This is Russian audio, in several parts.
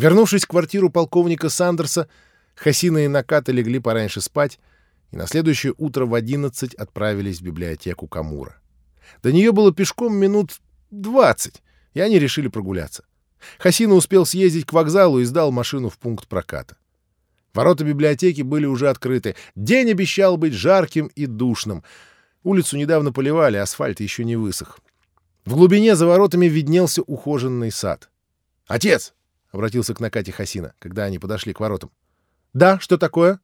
Вернувшись в квартиру полковника Сандерса, Хасина и Наката легли пораньше спать, и на следующее утро в 11 отправились в библиотеку Камура. До нее было пешком минут 20, и они решили прогуляться. Хасина успел съездить к вокзалу и сдал машину в пункт проката. Ворота библиотеки были уже открыты. День обещал быть жарким и душным. Улицу недавно поливали, асфальт еще не высох. В глубине за воротами виднелся ухоженный сад. «Отец!» — обратился к Накате Хасина, когда они подошли к воротам. «Да, что такое?»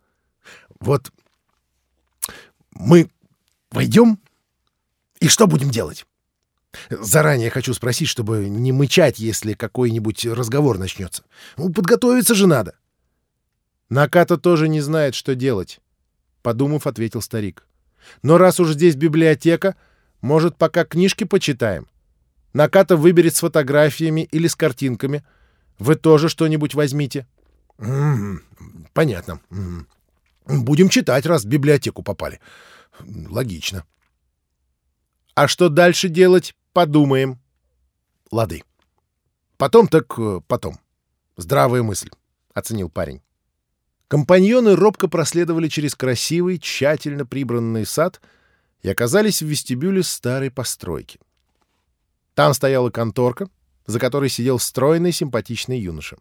«Вот мы войдем, и что будем делать?» Заранее хочу спросить, чтобы не мычать, если какой-нибудь разговор начнется. Ну, подготовиться же надо. Наката тоже не знает, что делать, — подумав, ответил старик. Но раз уж здесь библиотека, может, пока книжки почитаем? Наката выберет с фотографиями или с картинками. Вы тоже что-нибудь возьмите. Mm -hmm. Понятно. Mm -hmm. Будем читать, раз в библиотеку попали. Логично. А что дальше делать, подумаем. Лады. Потом так э, потом. Здравая мысль, — оценил парень. Компаньоны робко проследовали через красивый, тщательно прибранный сад и оказались в вестибюле старой постройки. Там стояла конторка, за которой сидел стройный симпатичный юноша.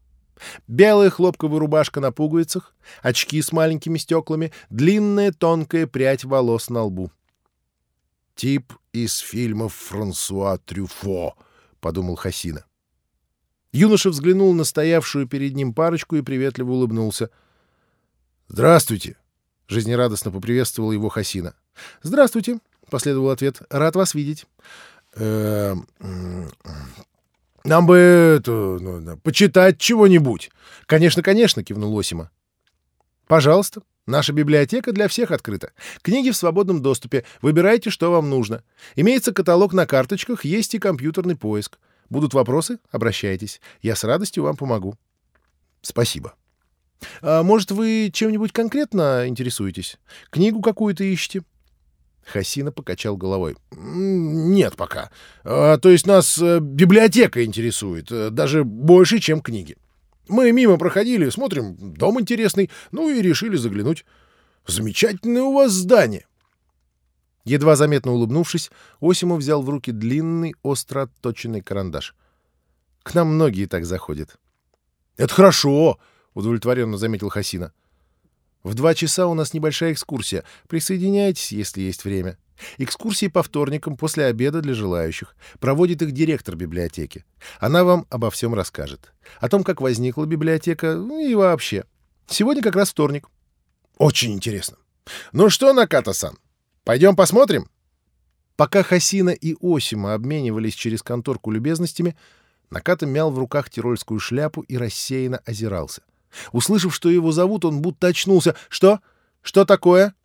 Белая хлопковая рубашка на пуговицах, очки с маленькими стеклами, длинная тонкая прядь волос на лбу. «Тип из фильмов Франсуа Трюфо», — подумал Хасина. Юноша взглянул на стоявшую перед ним парочку и приветливо улыбнулся — «Здравствуйте!» — жизнерадостно поприветствовал его Хасина. «Здравствуйте!» — последовал ответ. «Рад вас видеть». «Э нам бы это, ну, почитать чего-нибудь». «Конечно, конечно!» — кивнул Осима. «Пожалуйста, наша библиотека для всех открыта. Книги в свободном доступе. Выбирайте, что вам нужно. Имеется каталог на карточках, есть и компьютерный поиск. Будут вопросы? Обращайтесь. Я с радостью вам помогу». «Спасибо». А может, вы чем-нибудь конкретно интересуетесь? Книгу какую-то ищете?» Хасина покачал головой. «Нет пока. А, то есть нас э, библиотека интересует, э, даже больше, чем книги. Мы мимо проходили, смотрим, дом интересный, ну и решили заглянуть. Замечательное у вас здание». Едва заметно улыбнувшись, Осимов взял в руки длинный, остро отточенный карандаш. «К нам многие так заходят». «Это хорошо!» удовлетворенно заметил Хасина. В два часа у нас небольшая экскурсия. Присоединяйтесь, если есть время. Экскурсии по вторникам после обеда для желающих. Проводит их директор библиотеки. Она вам обо всем расскажет. О том, как возникла библиотека ну и вообще. Сегодня как раз вторник. Очень интересно. Ну что, Наката-сан, пойдем посмотрим? Пока Хасина и Осима обменивались через конторку любезностями, Наката мял в руках тирольскую шляпу и рассеянно озирался — Услышав, что его зовут, он будто очнулся. «Что? Что такое?»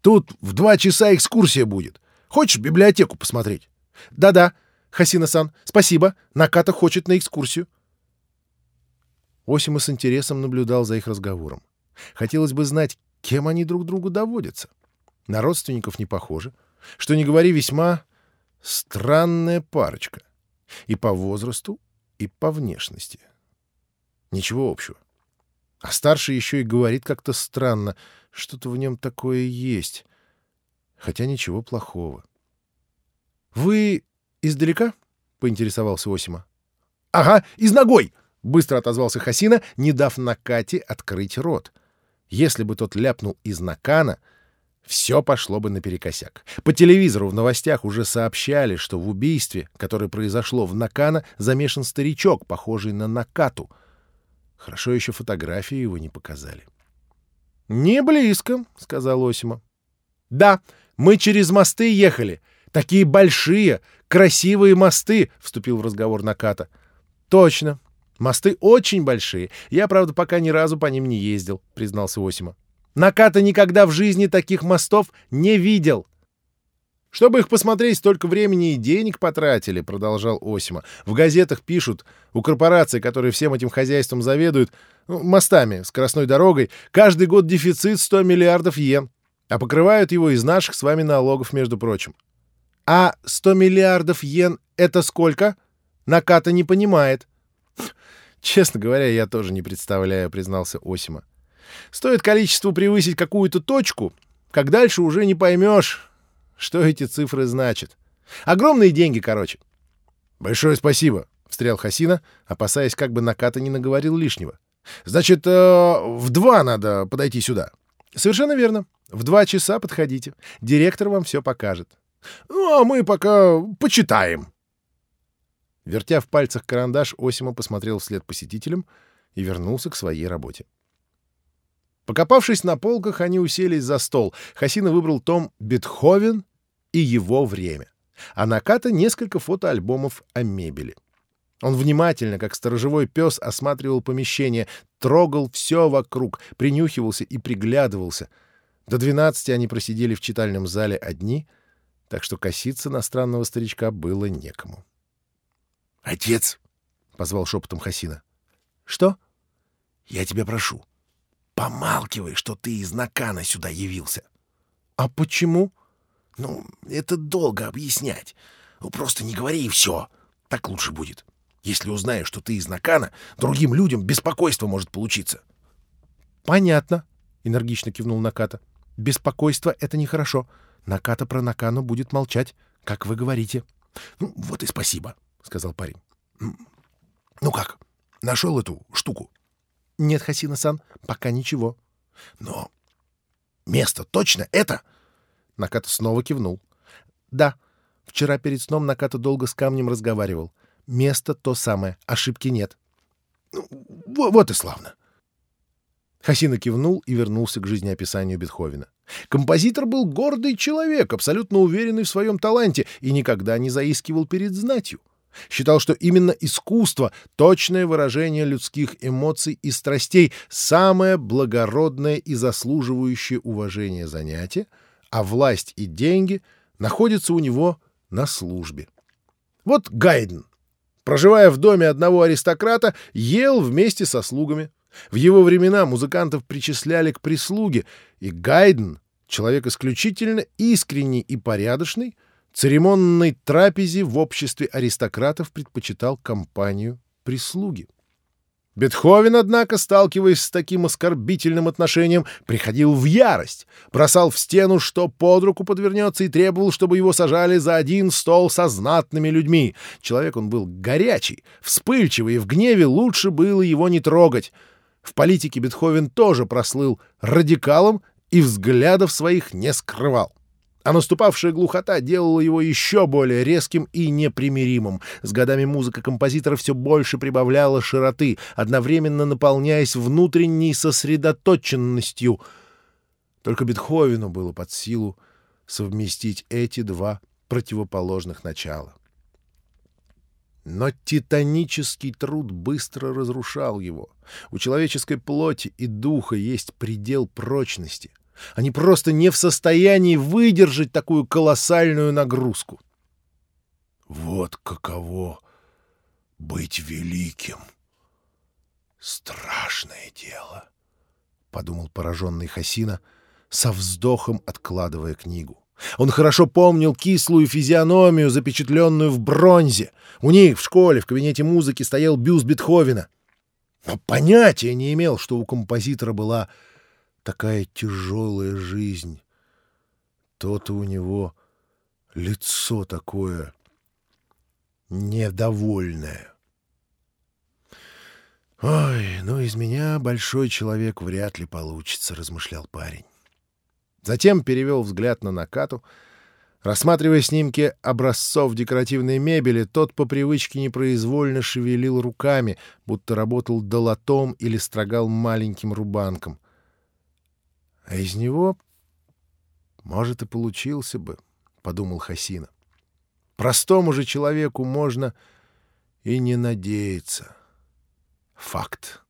«Тут в два часа экскурсия будет. Хочешь библиотеку посмотреть?» «Да-да, Хасина-сан, спасибо. Наката хочет на экскурсию». Осима с интересом наблюдал за их разговором. Хотелось бы знать, кем они друг другу доводятся. На родственников не похожи. Что не говори, весьма странная парочка. И по возрасту, и по внешности. Ничего общего. А старший еще и говорит как-то странно. Что-то в нем такое есть. Хотя ничего плохого. — Вы издалека? — поинтересовался Осима. — Ага, из ногой! — быстро отозвался Хасина, не дав Накате открыть рот. Если бы тот ляпнул из Накана, все пошло бы наперекосяк. По телевизору в новостях уже сообщали, что в убийстве, которое произошло в Накана, замешан старичок, похожий на Накату — Хорошо еще фотографии его не показали. — Не близко, — сказал Осима. — Да, мы через мосты ехали. Такие большие, красивые мосты, — вступил в разговор Наката. — Точно. Мосты очень большие. Я, правда, пока ни разу по ним не ездил, — признался Осима. Наката никогда в жизни таких мостов не видел. Чтобы их посмотреть, столько времени и денег потратили, продолжал Осима. В газетах пишут, у корпораций, которые всем этим хозяйством заведуют, ну, мостами, скоростной дорогой, каждый год дефицит 100 миллиардов йен, а покрывают его из наших с вами налогов, между прочим. А 100 миллиардов йен — это сколько? Наката не понимает. Честно говоря, я тоже не представляю, признался Осима. Стоит количество превысить какую-то точку, как дальше уже не поймешь, что эти цифры значат. Огромные деньги, короче. Большое спасибо, встрял Хасина, опасаясь, как бы Наката не наговорил лишнего. Значит, э, в два надо подойти сюда. Совершенно верно. В два часа подходите. Директор вам все покажет. Ну, а мы пока почитаем. Вертя в пальцах карандаш, Осима посмотрел вслед посетителям и вернулся к своей работе. Покопавшись на полках, они уселись за стол. Хасина выбрал том «Бетховен и его время», а Наката — несколько фотоальбомов о мебели. Он внимательно, как сторожевой пес, осматривал помещение, трогал все вокруг, принюхивался и приглядывался. До двенадцати они просидели в читальном зале одни, так что коситься на странного старичка было некому. — Отец! — позвал шепотом Хасина. — Что? — Я тебя прошу, помалкивай, что ты из Накана сюда явился. — А почему? — Ну, это долго объяснять. Ну, просто не говори и все. Так лучше будет. Если узнаешь, что ты из Накана, другим людям беспокойство может получиться. — Понятно, — энергично кивнул Наката. — Беспокойство — это нехорошо. Наката про Накану будет молчать, как вы говорите. — Ну, вот и спасибо, — сказал парень. — Ну как, нашел эту штуку? — Нет, Хасина-сан, пока ничего. — Но место точно это? Наката снова кивнул. — Да. Вчера перед сном Наката долго с камнем разговаривал. Место то самое, ошибки нет. Ну, вот и славно. Хасина кивнул и вернулся к жизнеописанию Бетховена. Композитор был гордый человек, абсолютно уверенный в своем таланте и никогда не заискивал перед знатью. Считал, что именно искусство, точное выражение людских эмоций и страстей, самое благородное и заслуживающее уважения занятие, а власть и деньги находятся у него на службе. Вот Гайден, проживая в доме одного аристократа, ел вместе со слугами. В его времена музыкантов причисляли к прислуге, и Гайден, человек исключительно искренний и порядочный, церемонной трапезе в обществе аристократов предпочитал компанию прислуги. Бетховен, однако, сталкиваясь с таким оскорбительным отношением, приходил в ярость, бросал в стену, что под руку подвернется, и требовал, чтобы его сажали за один стол со знатными людьми. Человек он был горячий, вспыльчивый, и в гневе лучше было его не трогать. В политике Бетховен тоже прослыл радикалом и взглядов своих не скрывал а наступавшая глухота делала его еще более резким и непримиримым. С годами музыка композитора все больше прибавляла широты, одновременно наполняясь внутренней сосредоточенностью. Только Бетховену было под силу совместить эти два противоположных начала. Но титанический труд быстро разрушал его. У человеческой плоти и духа есть предел прочности. Они просто не в состоянии выдержать такую колоссальную нагрузку. Вот каково быть великим. Страшное дело, — подумал пораженный Хасина, со вздохом откладывая книгу. Он хорошо помнил кислую физиономию, запечатленную в бронзе. У них в школе, в кабинете музыки стоял бюст Бетховена. Но понятия не имел, что у композитора была такая тяжелая жизнь. То-то у него лицо такое недовольное. «Ой, ну из меня большой человек вряд ли получится», — размышлял парень. Затем перевел взгляд на Накату. Рассматривая снимки образцов декоративной мебели, тот по привычке непроизвольно шевелил руками, будто работал долотом или строгал маленьким рубанком — а из него, может, и получился бы, — подумал Хасина. Простому же человеку можно и не надеяться. Факт.